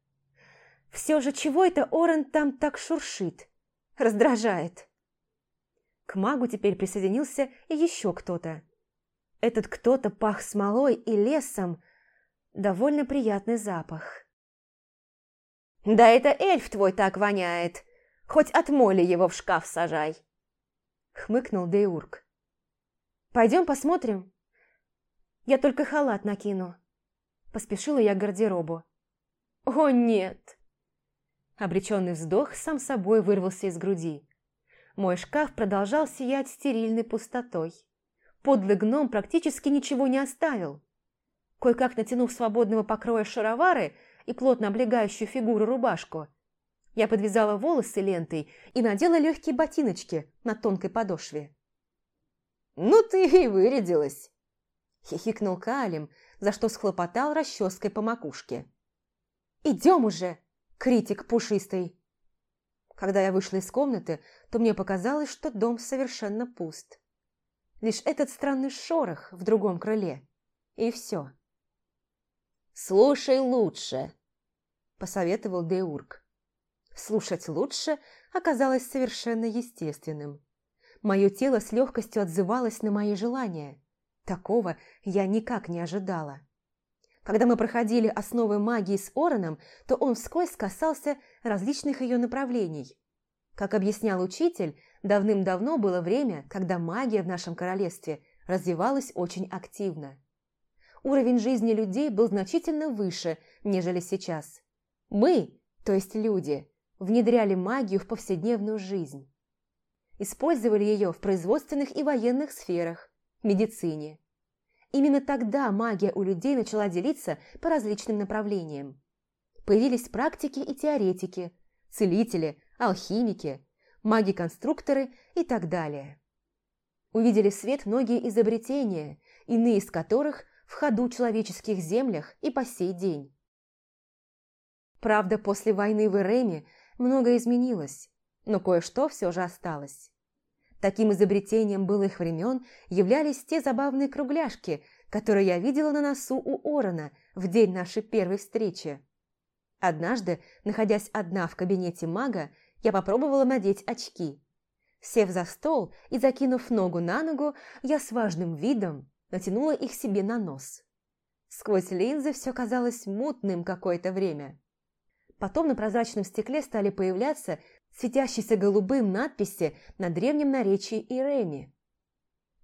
Все же чего это Орен там так шуршит? Раздражает. К магу теперь присоединился и еще кто-то. Этот кто-то пах смолой и лесом, довольно приятный запах. «Да это эльф твой так воняет. Хоть от моли его в шкаф сажай», хмыкнул Дейурк. «Пойдем посмотрим?» «Я только халат накину». Поспешила я к гардеробу. «О, нет!» Обреченный вздох сам собой вырвался из груди. Мой шкаф продолжал сиять стерильной пустотой. Подлый гном практически ничего не оставил. Кое-как натянув свободного покроя шаровары и плотно облегающую фигуру рубашку, я подвязала волосы лентой и надела легкие ботиночки на тонкой подошве. «Ну ты и вырядилась!» Хихикнул Калим, за что схлопотал расческой по макушке. «Идем уже, критик пушистый!» Когда я вышла из комнаты, то мне показалось, что дом совершенно пуст. Лишь этот странный шорох в другом крыле. И все. «Слушай лучше», – посоветовал Деург. Слушать лучше оказалось совершенно естественным. Мое тело с легкостью отзывалось на мои желания. Такого я никак не ожидала. Когда мы проходили основы магии с Ороном, то он вскользь касался различных ее направлений. Как объяснял учитель, давным-давно было время, когда магия в нашем королевстве развивалась очень активно. Уровень жизни людей был значительно выше, нежели сейчас. Мы, то есть люди, внедряли магию в повседневную жизнь. Использовали ее в производственных и военных сферах, медицине. Именно тогда магия у людей начала делиться по различным направлениям. Появились практики и теоретики, целители, алхимики, маги-конструкторы и так далее. Увидели свет многие изобретения, иные из которых в ходу в человеческих землях и по сей день. Правда, после войны в Иреме многое изменилось, но кое-что все же осталось. Таким изобретением былых времен являлись те забавные кругляшки, которые я видела на носу у Орона в день нашей первой встречи. Однажды, находясь одна в кабинете мага, я попробовала надеть очки. Сев за стол и закинув ногу на ногу, я с важным видом натянула их себе на нос. Сквозь линзы все казалось мутным какое-то время. Потом на прозрачном стекле стали появляться светящиеся голубым надписи на древнем наречии Иреми.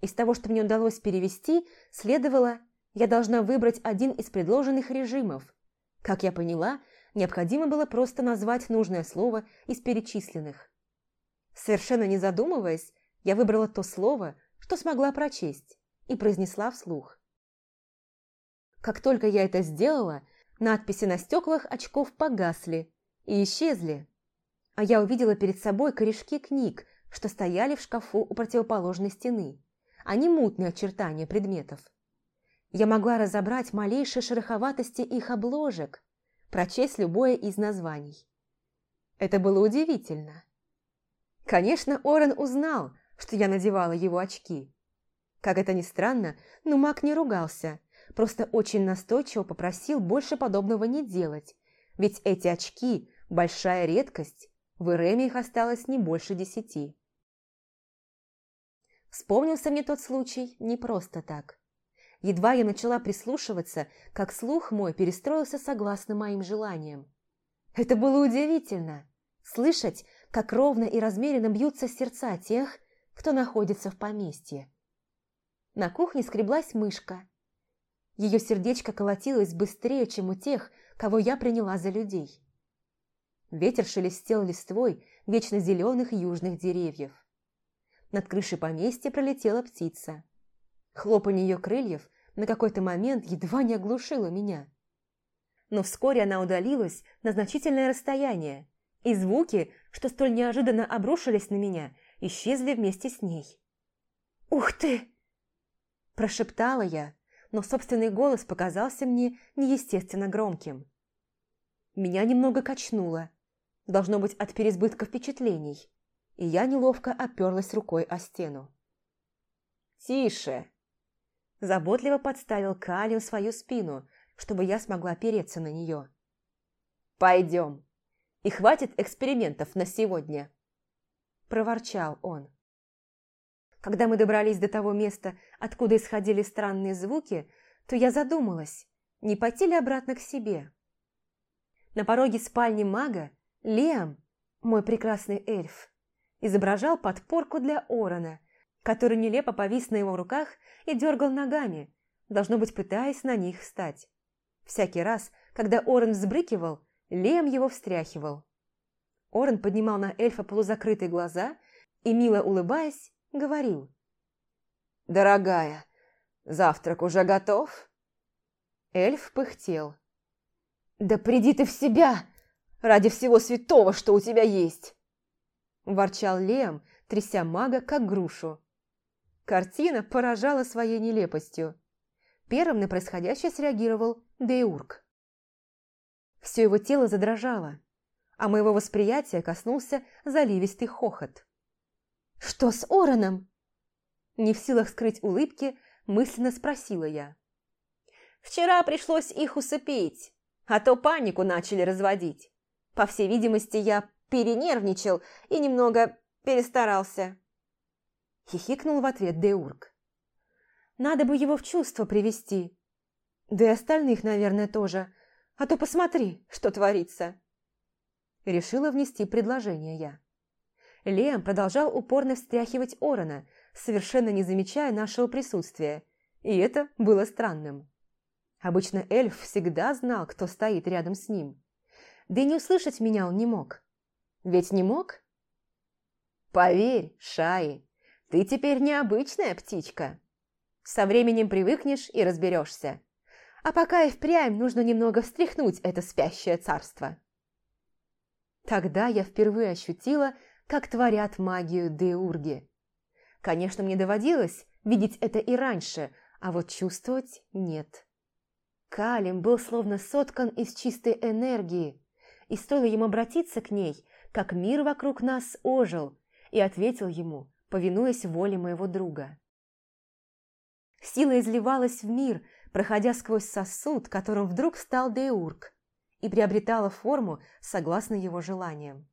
Из того, что мне удалось перевести, следовало, я должна выбрать один из предложенных режимов. Как я поняла, необходимо было просто назвать нужное слово из перечисленных. Совершенно не задумываясь, я выбрала то слово, что смогла прочесть, и произнесла вслух. Как только я это сделала, Надписи на стеклах очков погасли и исчезли. А я увидела перед собой корешки книг, что стояли в шкафу у противоположной стены, а не мутные очертания предметов. Я могла разобрать малейшие шероховатости их обложек, прочесть любое из названий. Это было удивительно. Конечно, Орен узнал, что я надевала его очки. Как это ни странно, но маг не ругался – просто очень настойчиво попросил больше подобного не делать, ведь эти очки – большая редкость, в Иреме их осталось не больше десяти. Вспомнился мне тот случай не просто так. Едва я начала прислушиваться, как слух мой перестроился согласно моим желаниям. Это было удивительно – слышать, как ровно и размеренно бьются сердца тех, кто находится в поместье. На кухне скреблась мышка, ее сердечко колотилось быстрее, чем у тех, кого я приняла за людей. Ветер шелестел листвой вечно зеленых южных деревьев. Над крышей поместья пролетела птица. Хлопанье ее крыльев на какой-то момент едва не оглушило меня. Но вскоре она удалилась на значительное расстояние, и звуки, что столь неожиданно обрушились на меня, исчезли вместе с ней. «Ух ты!» – прошептала я, но собственный голос показался мне неестественно громким. Меня немного качнуло, должно быть от переизбытка впечатлений, и я неловко оперлась рукой о стену. «Тише!» Заботливо подставил Калин свою спину, чтобы я смогла опереться на нее. «Пойдем, и хватит экспериментов на сегодня!» Проворчал он. Когда мы добрались до того места, откуда исходили странные звуки, то я задумалась, не пойти ли обратно к себе. На пороге спальни мага Лиам, мой прекрасный эльф, изображал подпорку для Орона, который нелепо повис на его руках и дергал ногами, должно быть, пытаясь на них встать. Всякий раз, когда Орен взбрыкивал, Лем его встряхивал. Орен поднимал на эльфа полузакрытые глаза и, мило улыбаясь, говорил. «Дорогая, завтрак уже готов?» Эльф пыхтел. «Да приди ты в себя! Ради всего святого, что у тебя есть!» Ворчал Лем, тряся мага, как грушу. Картина поражала своей нелепостью. Первым на происходящее среагировал Деург. Все его тело задрожало, а моего восприятия коснулся заливистый хохот. «Что с Ороном?» Не в силах скрыть улыбки, мысленно спросила я. «Вчера пришлось их усыпить, а то панику начали разводить. По всей видимости, я перенервничал и немного перестарался». Хихикнул в ответ Деург. «Надо бы его в чувство привести. Да и остальных, наверное, тоже. А то посмотри, что творится». Решила внести предложение я. Лем продолжал упорно встряхивать Орона, совершенно не замечая нашего присутствия, и это было странным. Обычно эльф всегда знал, кто стоит рядом с ним. Да и не услышать меня он не мог. Ведь не мог? Поверь, Шаи, ты теперь необычная птичка. Со временем привыкнешь и разберешься. А пока и впрямь нужно немного встряхнуть это спящее царство. Тогда я впервые ощутила, как творят магию Деурги. Конечно, мне доводилось видеть это и раньше, а вот чувствовать нет. Калим был словно соткан из чистой энергии, и стоило ему обратиться к ней, как мир вокруг нас ожил и ответил ему, повинуясь воле моего друга. Сила изливалась в мир, проходя сквозь сосуд, которым вдруг стал Деург, и приобретала форму согласно его желаниям.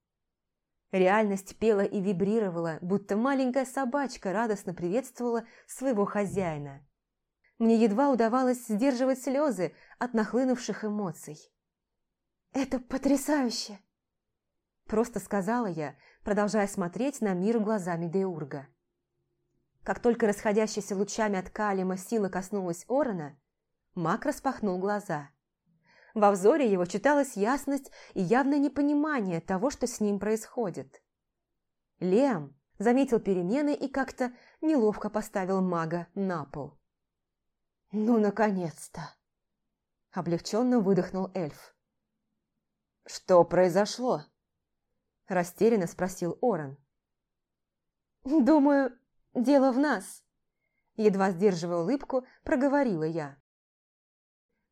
Реальность пела и вибрировала, будто маленькая собачка радостно приветствовала своего хозяина. Мне едва удавалось сдерживать слезы от нахлынувших эмоций. «Это потрясающе!» Просто сказала я, продолжая смотреть на мир глазами Деурга. Как только расходящаяся лучами от Калима сила коснулась Орона, маг распахнул глаза. Во взоре его читалась ясность и явное непонимание того, что с ним происходит. Лем заметил перемены и как-то неловко поставил мага на пол. «Ну, наконец-то!» Облегченно выдохнул эльф. «Что произошло?» Растерянно спросил Оран. «Думаю, дело в нас», едва сдерживая улыбку, проговорила я.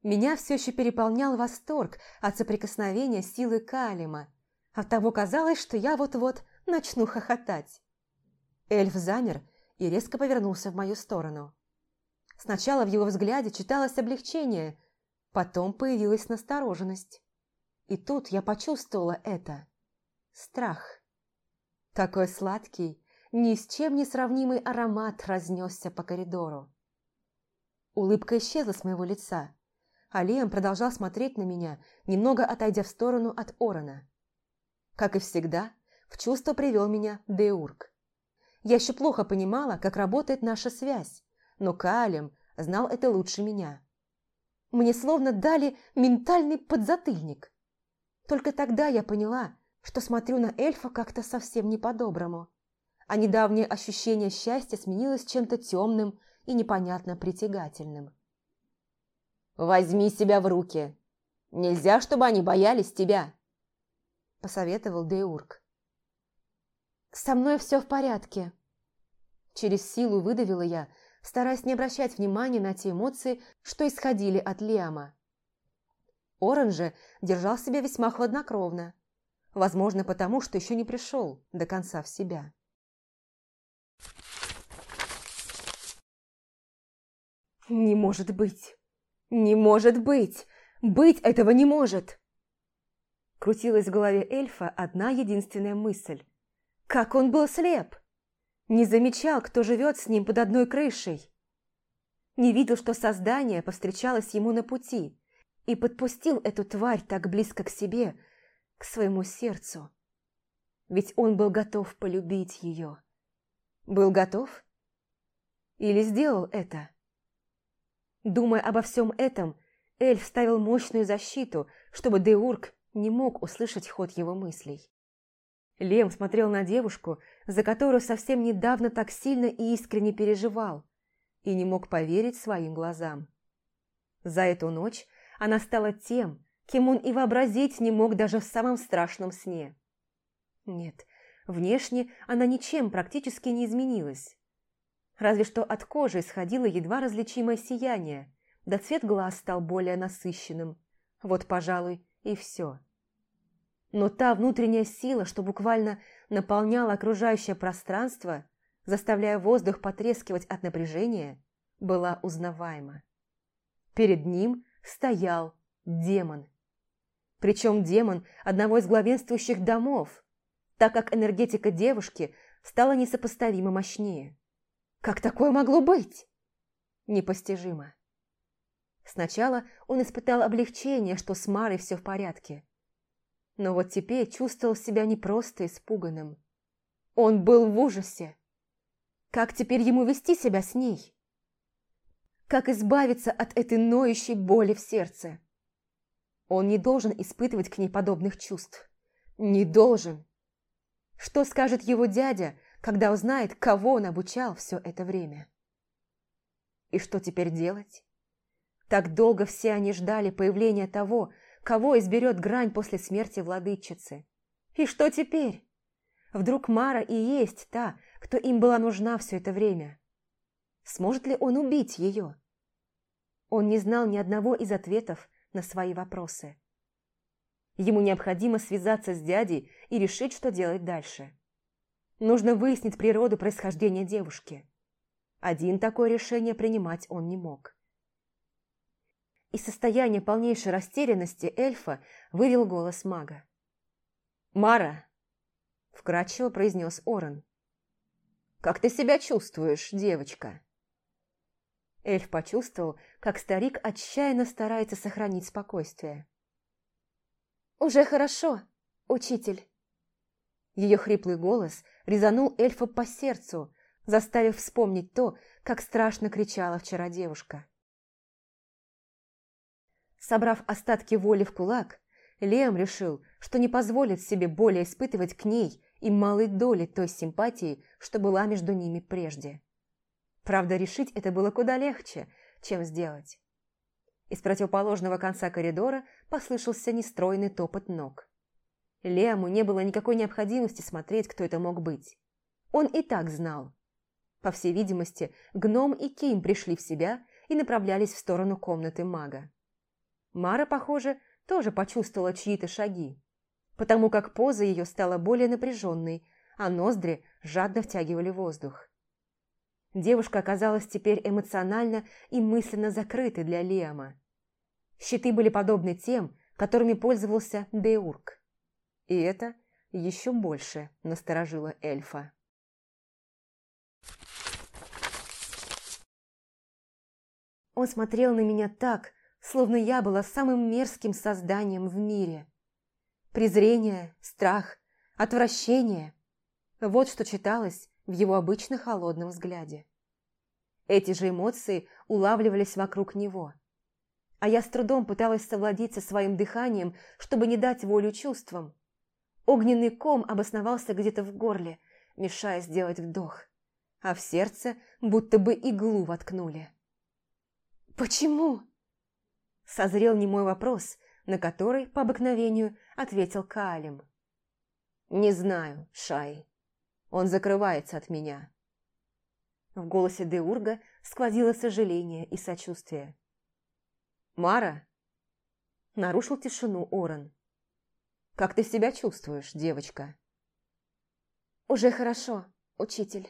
Меня все еще переполнял восторг от соприкосновения силы Калима. От того казалось, что я вот-вот начну хохотать. Эльф замер и резко повернулся в мою сторону. Сначала в его взгляде читалось облегчение, потом появилась настороженность. И тут я почувствовала это. Страх. Такой сладкий, ни с чем не сравнимый аромат разнесся по коридору. Улыбка исчезла с моего лица а Лиам продолжал смотреть на меня, немного отойдя в сторону от Орона. Как и всегда, в чувство привел меня Деург. Я еще плохо понимала, как работает наша связь, но Каалем знал это лучше меня. Мне словно дали ментальный подзатыльник. Только тогда я поняла, что смотрю на эльфа как-то совсем не по-доброму, а недавнее ощущение счастья сменилось чем-то темным и непонятно притягательным. «Возьми себя в руки. Нельзя, чтобы они боялись тебя», – посоветовал Деург. «Со мной все в порядке». Через силу выдавила я, стараясь не обращать внимания на те эмоции, что исходили от Лиама. Орен же держал себя весьма хладнокровно, возможно, потому что еще не пришел до конца в себя. «Не может быть!» «Не может быть! Быть этого не может!» Крутилась в голове эльфа одна единственная мысль. Как он был слеп! Не замечал, кто живет с ним под одной крышей. Не видел, что создание повстречалось ему на пути и подпустил эту тварь так близко к себе, к своему сердцу. Ведь он был готов полюбить ее. Был готов? Или сделал это? Думая обо всем этом, эльф ставил мощную защиту, чтобы Деург не мог услышать ход его мыслей. Лем смотрел на девушку, за которую совсем недавно так сильно и искренне переживал, и не мог поверить своим глазам. За эту ночь она стала тем, кем он и вообразить не мог даже в самом страшном сне. Нет, внешне она ничем практически не изменилась. Разве что от кожи исходило едва различимое сияние, да цвет глаз стал более насыщенным. Вот, пожалуй, и все. Но та внутренняя сила, что буквально наполняла окружающее пространство, заставляя воздух потрескивать от напряжения, была узнаваема. Перед ним стоял демон. Причем демон одного из главенствующих домов, так как энергетика девушки стала несопоставимо мощнее. Как такое могло быть? Непостижимо. Сначала он испытал облегчение, что с Марой все в порядке. Но вот теперь чувствовал себя не просто испуганным. Он был в ужасе. Как теперь ему вести себя с ней? Как избавиться от этой ноющей боли в сердце? Он не должен испытывать к ней подобных чувств. Не должен. Что скажет его дядя, когда узнает, кого он обучал все это время? И что теперь делать? Так долго все они ждали появления того, кого изберет грань после смерти владычицы. И что теперь? Вдруг Мара и есть та, кто им была нужна все это время? Сможет ли он убить ее? Он не знал ни одного из ответов на свои вопросы. Ему необходимо связаться с дядей и решить, что делать дальше. Нужно выяснить природу происхождения девушки. Один такое решение принимать он не мог. Из состояния полнейшей растерянности эльфа вывел голос мага. «Мара!» – вкратчиво произнес Орен. «Как ты себя чувствуешь, девочка?» Эльф почувствовал, как старик отчаянно старается сохранить спокойствие. «Уже хорошо, учитель!» Ее хриплый голос резанул эльфа по сердцу, заставив вспомнить то, как страшно кричала вчера девушка. Собрав остатки воли в кулак, Лем решил, что не позволит себе более испытывать к ней и малой доли той симпатии, что была между ними прежде. Правда, решить это было куда легче, чем сделать. Из противоположного конца коридора послышался нестройный топот ног. Лему не было никакой необходимости смотреть, кто это мог быть. Он и так знал. По всей видимости, гном и Ким пришли в себя и направлялись в сторону комнаты мага. Мара, похоже, тоже почувствовала чьи-то шаги, потому как поза ее стала более напряженной, а ноздри жадно втягивали воздух. Девушка оказалась теперь эмоционально и мысленно закрытой для Лиама. Щиты были подобны тем, которыми пользовался Деург. И это еще больше насторожило эльфа. Он смотрел на меня так, словно я была самым мерзким созданием в мире. Презрение, страх, отвращение – вот что читалось в его обычно холодном взгляде. Эти же эмоции улавливались вокруг него. А я с трудом пыталась совладить со своим дыханием, чтобы не дать волю чувствам. Огненный ком обосновался где-то в горле, мешая сделать вдох, а в сердце будто бы иглу воткнули. «Почему?» Созрел немой вопрос, на который, по обыкновению, ответил Каалим. «Не знаю, Шай. Он закрывается от меня». В голосе Деурга сквозило сожаление и сочувствие. «Мара?» Нарушил тишину Оран. «Как ты себя чувствуешь, девочка?» «Уже хорошо, учитель»,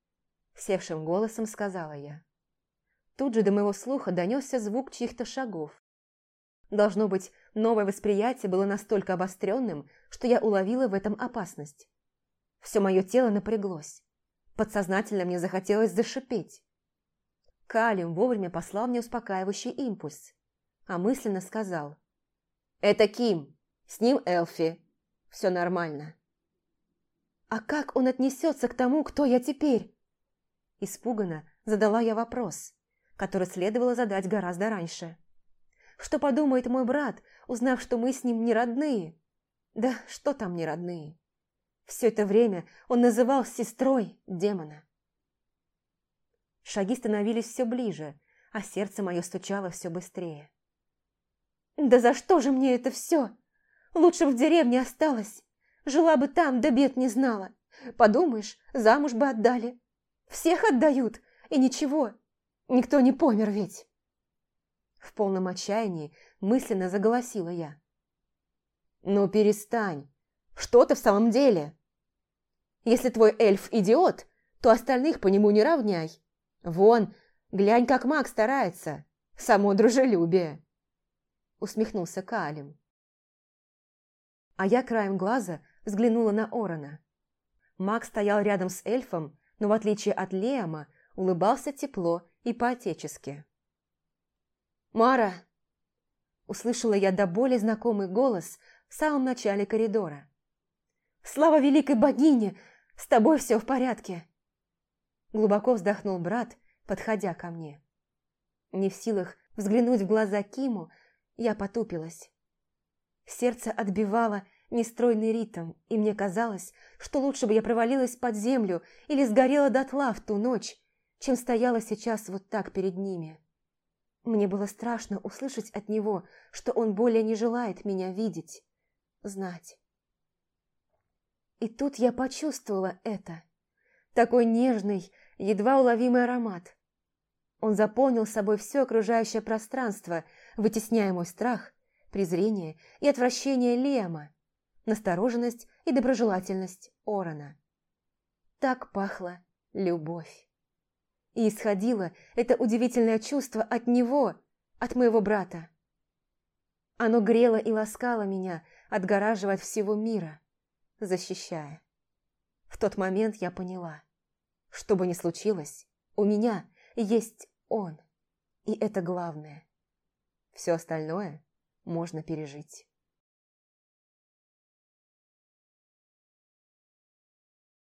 — севшим голосом сказала я. Тут же до моего слуха донесся звук чьих-то шагов. Должно быть, новое восприятие было настолько обостренным, что я уловила в этом опасность. Все мое тело напряглось. Подсознательно мне захотелось зашипеть. Калиум вовремя послал мне успокаивающий импульс, а мысленно сказал. «Это Ким, с ним Элфи, все нормально». А как он отнесется к тому, кто я теперь? Испуганно задала я вопрос, который следовало задать гораздо раньше. Что подумает мой брат, узнав, что мы с ним не родные? Да что там не родные? Все это время он называл сестрой демона. Шаги становились все ближе, а сердце мое стучало все быстрее. «Да за что же мне это все? Лучше в деревне осталась. Жила бы там, да бед не знала. Подумаешь, замуж бы отдали. Всех отдают, и ничего. Никто не помер ведь». В полном отчаянии мысленно заголосила я. «Ну перестань! Что ты в самом деле? Если твой эльф идиот, то остальных по нему не равняй. Вон, глянь, как маг старается. Само дружелюбие!» Усмехнулся Калим. А я краем глаза взглянула на Орона. Маг стоял рядом с эльфом, но в отличие от Леома, улыбался тепло и по-отечески. «Мара!» Услышала я до боли знакомый голос в самом начале коридора. «Слава великой богине! С тобой все в порядке!» Глубоко вздохнул брат, подходя ко мне. Не в силах взглянуть в глаза Киму, я потупилась. Сердце отбивало нестройный ритм, и мне казалось, что лучше бы я провалилась под землю или сгорела дотла в ту ночь, чем стояла сейчас вот так перед ними. Мне было страшно услышать от него, что он более не желает меня видеть, знать. И тут я почувствовала это. Такой нежный, едва уловимый аромат. Он заполнил собой все окружающее пространство, вытесняя мой страх, презрение и отвращение Лема, настороженность и доброжелательность Орона. Так пахла любовь. И исходило это удивительное чувство от него, от моего брата. Оно грело и ласкало меня, отгораживая от всего мира, защищая. В тот момент я поняла, что бы ни случилось, у меня есть он, и это главное. Все остальное можно пережить.